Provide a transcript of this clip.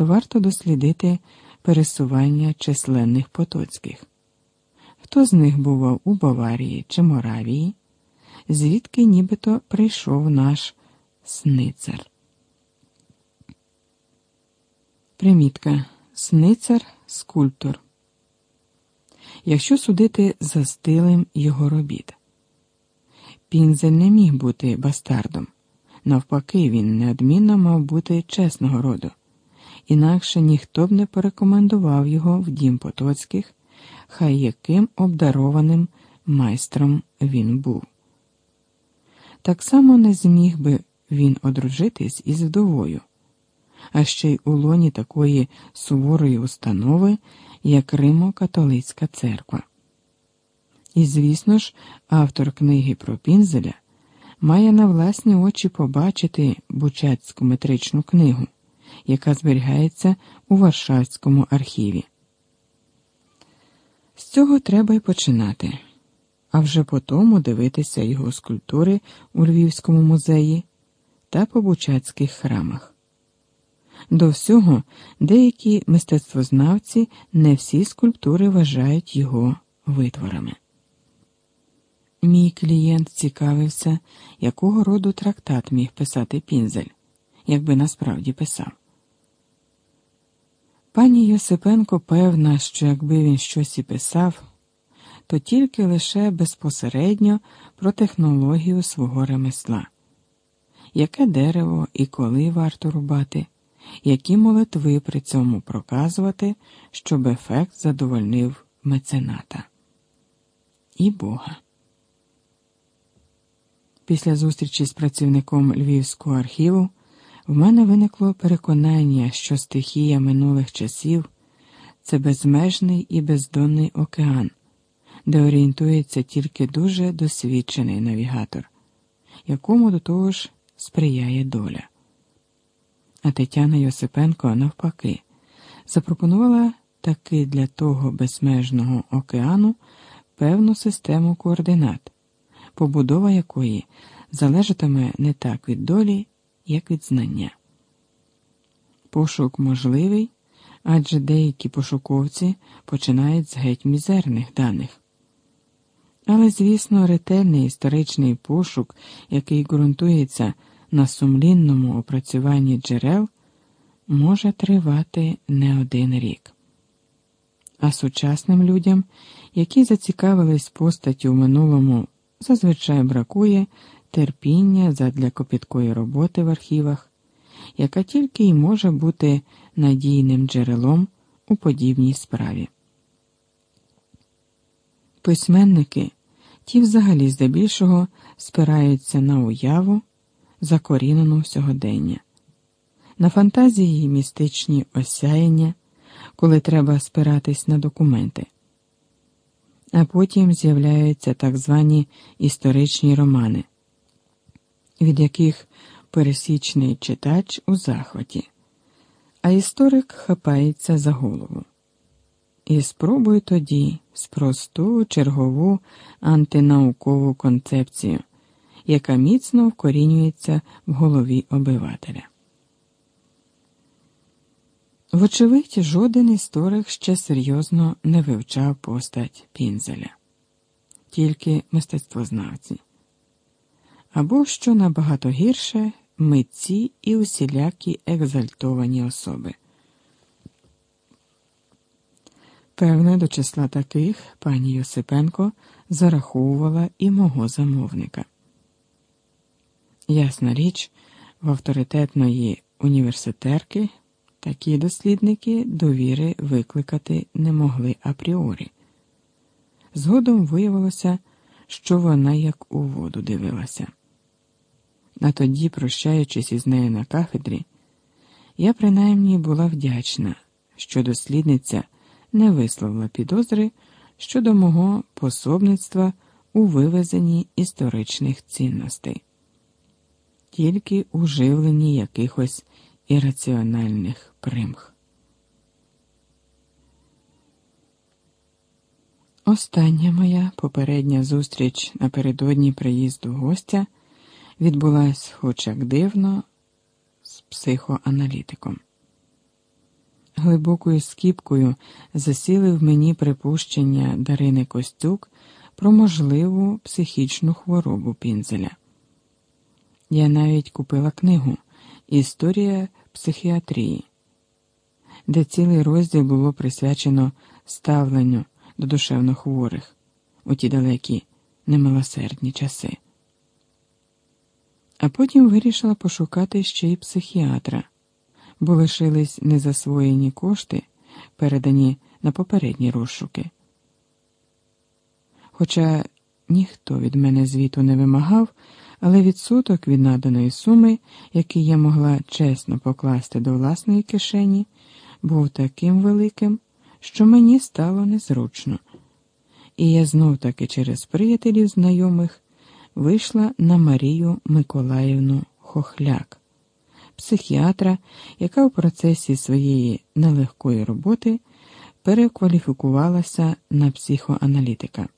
то варто дослідити пересування численних потоцьких. Хто з них бував у Баварії чи Моравії, звідки нібито прийшов наш сницар. Примітка Сницар скульптор. Якщо судити за стилем його робіт, Пінзель не міг бути бастардом. Навпаки, він неодмінно мав бути чесного роду, інакше ніхто б не порекомендував його в дім Потоцьких, хай яким обдарованим майстром він був. Так само не зміг би він одружитись із вдовою, а ще й у лоні такої суворої установи, як Римо-католицька церква. І, звісно ж, автор книги про Пінзеля має на власні очі побачити Бучацьку метричну книгу, яка зберігається у Варшавському архіві. З цього треба й починати, а вже потому дивитися його скульптури у Львівському музеї та по бучацьких храмах. До всього, деякі мистецтвознавці не всі скульптури вважають його витворами. Мій клієнт цікавився, якого роду трактат міг писати Пінзель, якби насправді писав. Пані Йосипенко певна, що якби він щось і писав, то тільки лише безпосередньо про технологію свого ремесла, яке дерево і коли варто рубати, які молитви при цьому проказувати, щоб ефект задовольнив мецената і Бога. Після зустрічі з працівником Львівського архіву в мене виникло переконання, що стихія минулих часів це безмежний і бездонний океан, де орієнтується тільки дуже досвідчений навігатор, якому до того ж сприяє доля. А Тетяна Йосипенко, навпаки, запропонувала таки для того безмежного океану певну систему координат побудова якої залежатиме не так від долі, як від знання. Пошук можливий, адже деякі пошуковці починають з геть мізерних даних. Але, звісно, ретельний історичний пошук, який ґрунтується на сумлінному опрацюванні джерел, може тривати не один рік. А сучасним людям, які зацікавились постаттю в минулому зазвичай бракує терпіння задля копіткої роботи в архівах, яка тільки й може бути надійним джерелом у подібній справі. Письменники ті взагалі здебільшого спираються на уяву, закорінену сьогодення, на фантазії містичні осяяння, коли треба спиратись на документи а потім з'являються так звані історичні романи, від яких пересічний читач у захваті, а історик хапається за голову. І спробуй тоді спросту чергову антинаукову концепцію, яка міцно вкорінюється в голові обивателя. Вочевидь, жоден історик ще серйозно не вивчав постать Пінзеля, тільки мистецтвознавці. Або, що набагато гірше, митці і усілякі екзальтовані особи. Певне, до числа таких пані Йосипенко зараховувала і мого замовника. Ясна річ, в авторитетної університерки Такі дослідники довіри викликати не могли апріорі. Згодом виявилося, що вона як у воду дивилася. А тоді, прощаючись із нею на кафедрі, я принаймні була вдячна, що дослідниця не висловила підозри щодо мого пособництва у вивезенні історичних цінностей, тільки у живленні якихось ірраціональних примх. Остання моя попередня зустріч напередодні приїзду гостя відбулась, хоч як дивно, з психоаналітиком. глибокою скіпкою засіли в мені припущення Дарини Костюк про можливу психічну хворобу пінзеля. Я навіть купила книгу Історія психіатрії, де цілий розділ було присвячено ставленню до душевно хворих у ті далекі немилосердні часи. А потім вирішила пошукати ще й психіатра, бо лишились незасвоєні кошти, передані на попередні розшуки. Хоча ніхто від мене звіту не вимагав, але відсоток від наданої суми, який я могла чесно покласти до власної кишені, був таким великим, що мені стало незручно. І я знов таки через приятелів знайомих вийшла на Марію Миколаївну Хохляк, психіатра, яка у процесі своєї нелегкої роботи перекваліфікувалася на психоаналітика.